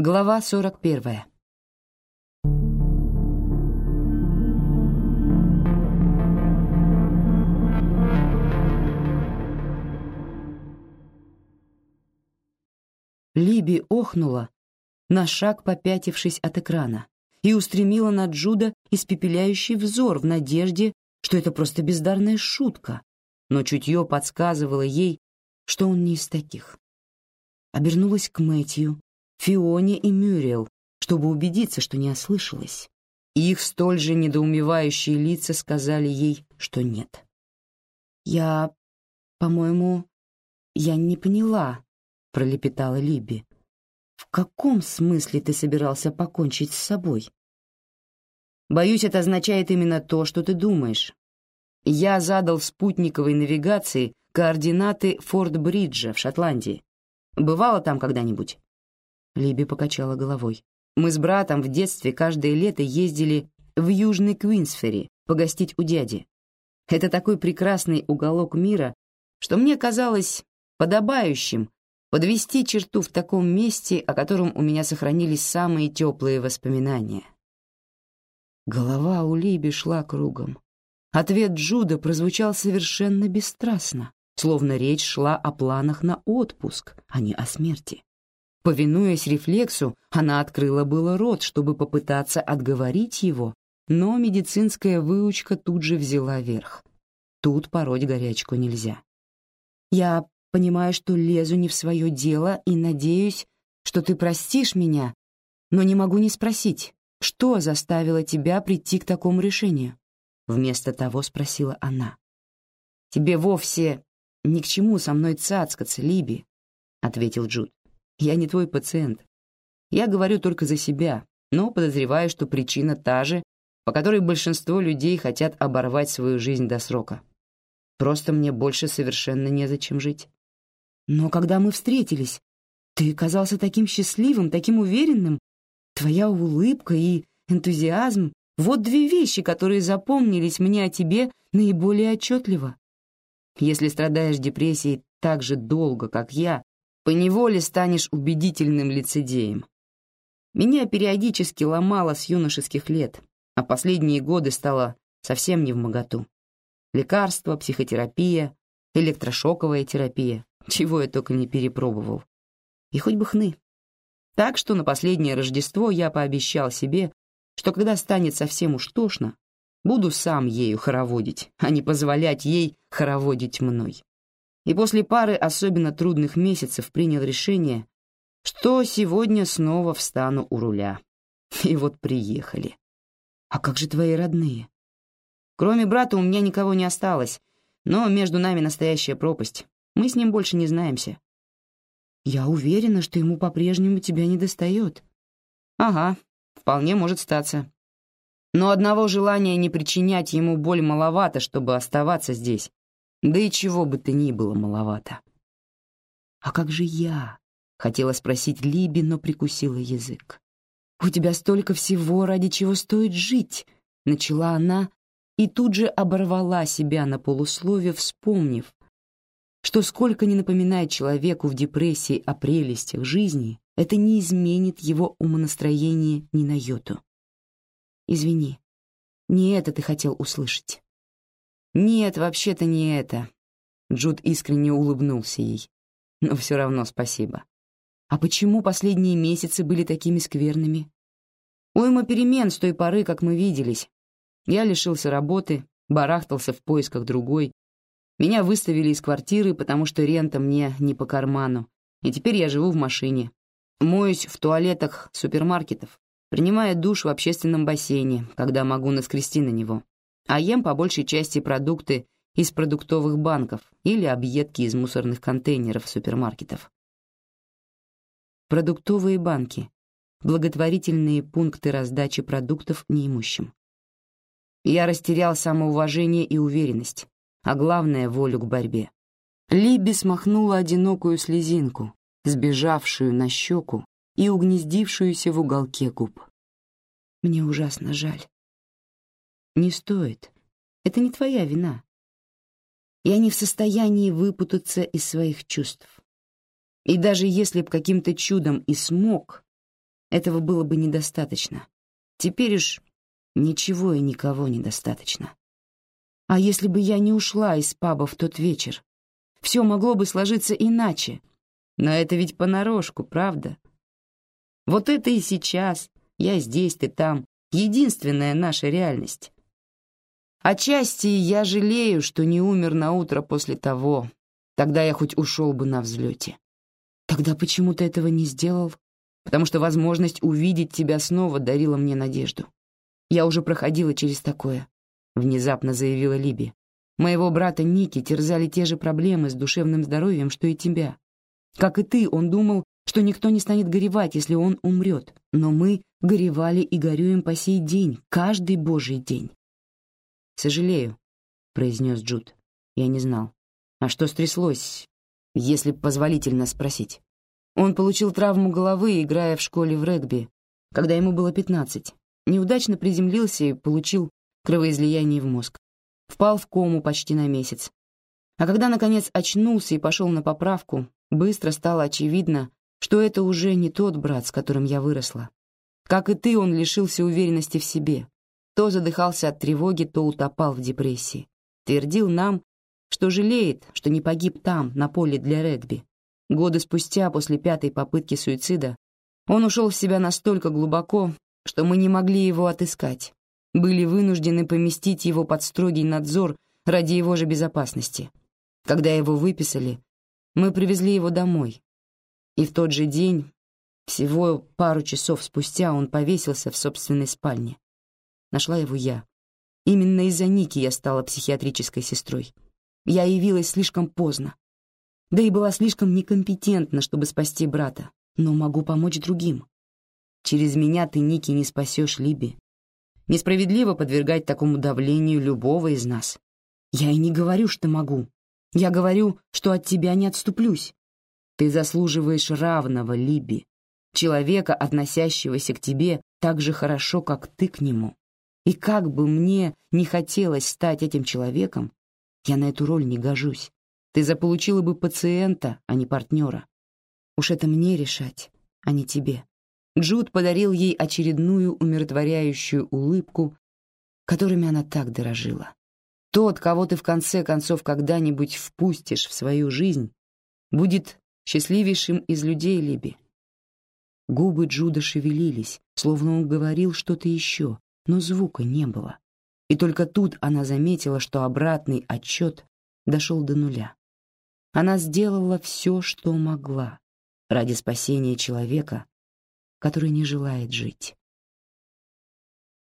Глава 41. Либи охнула, на шаг попятившись от экрана, и устремила на Джуда испепеляющий взор в надежде, что это просто бездарная шутка, но чутье подсказывало ей, что он не из таких. Обернулась к Мэтью, Фионе и Мюриел, чтобы убедиться, что не ослышалась. Их столь же недоумевающие лица сказали ей, что нет. «Я, по-моему, я не поняла», — пролепетала Либи. «В каком смысле ты собирался покончить с собой?» «Боюсь, это означает именно то, что ты думаешь. Я задал спутниковой навигации координаты Форт-Бриджа в Шотландии. Бывало там когда-нибудь?» Либи покачала головой. «Мы с братом в детстве каждое лето ездили в Южный Квинсфери погостить у дяди. Это такой прекрасный уголок мира, что мне казалось подобающим подвести черту в таком месте, о котором у меня сохранились самые теплые воспоминания». Голова у Либи шла кругом. Ответ Джуда прозвучал совершенно бесстрастно, словно речь шла о планах на отпуск, а не о смерти. Повинуясь рефлексу, она открыла было рот, чтобы попытаться отговорить его, но медицинская выучка тут же взяла верх. Тут пороть горячку нельзя. «Я понимаю, что лезу не в свое дело и надеюсь, что ты простишь меня, но не могу не спросить, что заставило тебя прийти к такому решению?» Вместо того спросила она. «Тебе вовсе ни к чему со мной цацкаться, Либи», — ответил Джуд. Я не твой пациент. Я говорю только за себя, но подозреваю, что причина та же, по которой большинство людей хотят оборвать свою жизнь до срока. Просто мне больше совершенно незачем жить. Но когда мы встретились, ты казался таким счастливым, таким уверенным. Твоя улыбка и энтузиазм — вот две вещи, которые запомнились мне о тебе наиболее отчетливо. Если страдаешь депрессией так же долго, как я, поневоле станешь убедительным лицедеем. Меня периодически ломало с юношеских лет, а последние годы стало совсем не в моготу. Лекарства, психотерапия, электрошоковая терапия, чего я только не перепробовал. И хоть бы хны. Так что на последнее Рождество я пообещал себе, что когда станет совсем уж тошно, буду сам ею хороводить, а не позволять ей хороводить мной и после пары особенно трудных месяцев принял решение, что сегодня снова встану у руля. И вот приехали. А как же твои родные? Кроме брата у меня никого не осталось, но между нами настоящая пропасть. Мы с ним больше не знаемся. Я уверена, что ему по-прежнему тебя не достает. Ага, вполне может статься. Но одного желания не причинять ему боль маловато, чтобы оставаться здесь. Да и чего бы то ни было маловато. «А как же я?» — хотела спросить Либи, но прикусила язык. «У тебя столько всего, ради чего стоит жить!» — начала она и тут же оборвала себя на полуслове, вспомнив, что сколько ни напоминает человеку в депрессии о прелестях жизни, это не изменит его умонастроение ни на йоту. «Извини, не это ты хотел услышать». «Нет, вообще-то не это». Джуд искренне улыбнулся ей. «Но все равно спасибо». «А почему последние месяцы были такими скверными?» «Уйма перемен с той поры, как мы виделись. Я лишился работы, барахтался в поисках другой. Меня выставили из квартиры, потому что рента мне не по карману. И теперь я живу в машине. Моюсь в туалетах супермаркетов, принимая душ в общественном бассейне, когда могу наскрести на него а ем по большей части продукты из продуктовых банков или объедки из мусорных контейнеров супермаркетов. Продуктовые банки — благотворительные пункты раздачи продуктов неимущим. Я растерял самоуважение и уверенность, а главное — волю к борьбе. Либи смахнула одинокую слезинку, сбежавшую на щеку и угнездившуюся в уголке губ. «Мне ужасно жаль. Не стоит. Это не твоя вина. Я не в состоянии выпутаться из своих чувств. И даже если б каким-то чудом и смог, этого было бы недостаточно. Теперь уж ничего и никого недостаточно. А если бы я не ушла из паба в тот вечер? Все могло бы сложиться иначе. Но это ведь понарошку, правда? Вот это и сейчас. Я здесь, ты там. Единственная наша реальность. Отчасти я жалею, что не умер на утро после того. Тогда я хоть ушел бы на взлете. Тогда почему ты этого не сделал? Потому что возможность увидеть тебя снова дарила мне надежду. Я уже проходила через такое, внезапно заявила Либи. Моего брата Ники терзали те же проблемы с душевным здоровьем, что и тебя. Как и ты, он думал, что никто не станет горевать, если он умрет. Но мы горевали и горюем по сей день, каждый божий день. «Сожалею», — произнес Джуд. Я не знал. А что стряслось, если позволительно спросить? Он получил травму головы, играя в школе в регби, когда ему было пятнадцать неудачно приземлился и получил кровоизлияние в мозг. Впал в кому почти на месяц. А когда, наконец, очнулся и пошел на поправку, быстро стало очевидно, что это уже не тот брат, с которым я выросла. Как и ты, он лишился уверенности в себе. То задыхался от тревоги, то утопал в депрессии. Твердил нам, что жалеет, что не погиб там, на поле для регби. Годы спустя, после пятой попытки суицида, он ушел в себя настолько глубоко, что мы не могли его отыскать, были вынуждены поместить его под строгий надзор ради его же безопасности. Когда его выписали, мы привезли его домой. И в тот же день, всего пару часов спустя, он повесился в собственной спальне. Нашла его я. Именно из-за Ники я стала психиатрической сестрой. Я явилась слишком поздно. Да и была слишком некомпетентна, чтобы спасти брата, но могу помочь другим. Через меня ты, Ники, не спасешь Либи. Несправедливо подвергать такому давлению любого из нас. Я и не говорю, что могу. Я говорю, что от тебя не отступлюсь. Ты заслуживаешь равного, Либи, человека, относящегося к тебе так же хорошо, как ты к нему. И как бы мне не хотелось стать этим человеком, я на эту роль не гожусь. Ты заполучила бы пациента, а не партнера. Уж это мне решать, а не тебе. Джуд подарил ей очередную умиротворяющую улыбку, которыми она так дорожила. Тот, кого ты в конце концов когда-нибудь впустишь в свою жизнь, будет счастливейшим из людей Либи. Губы Джуда шевелились, словно он говорил что-то еще, но звука не было. И только тут она заметила, что обратный отчет дошел до нуля. Она сделала все, что могла ради спасения человека, который не желает жить.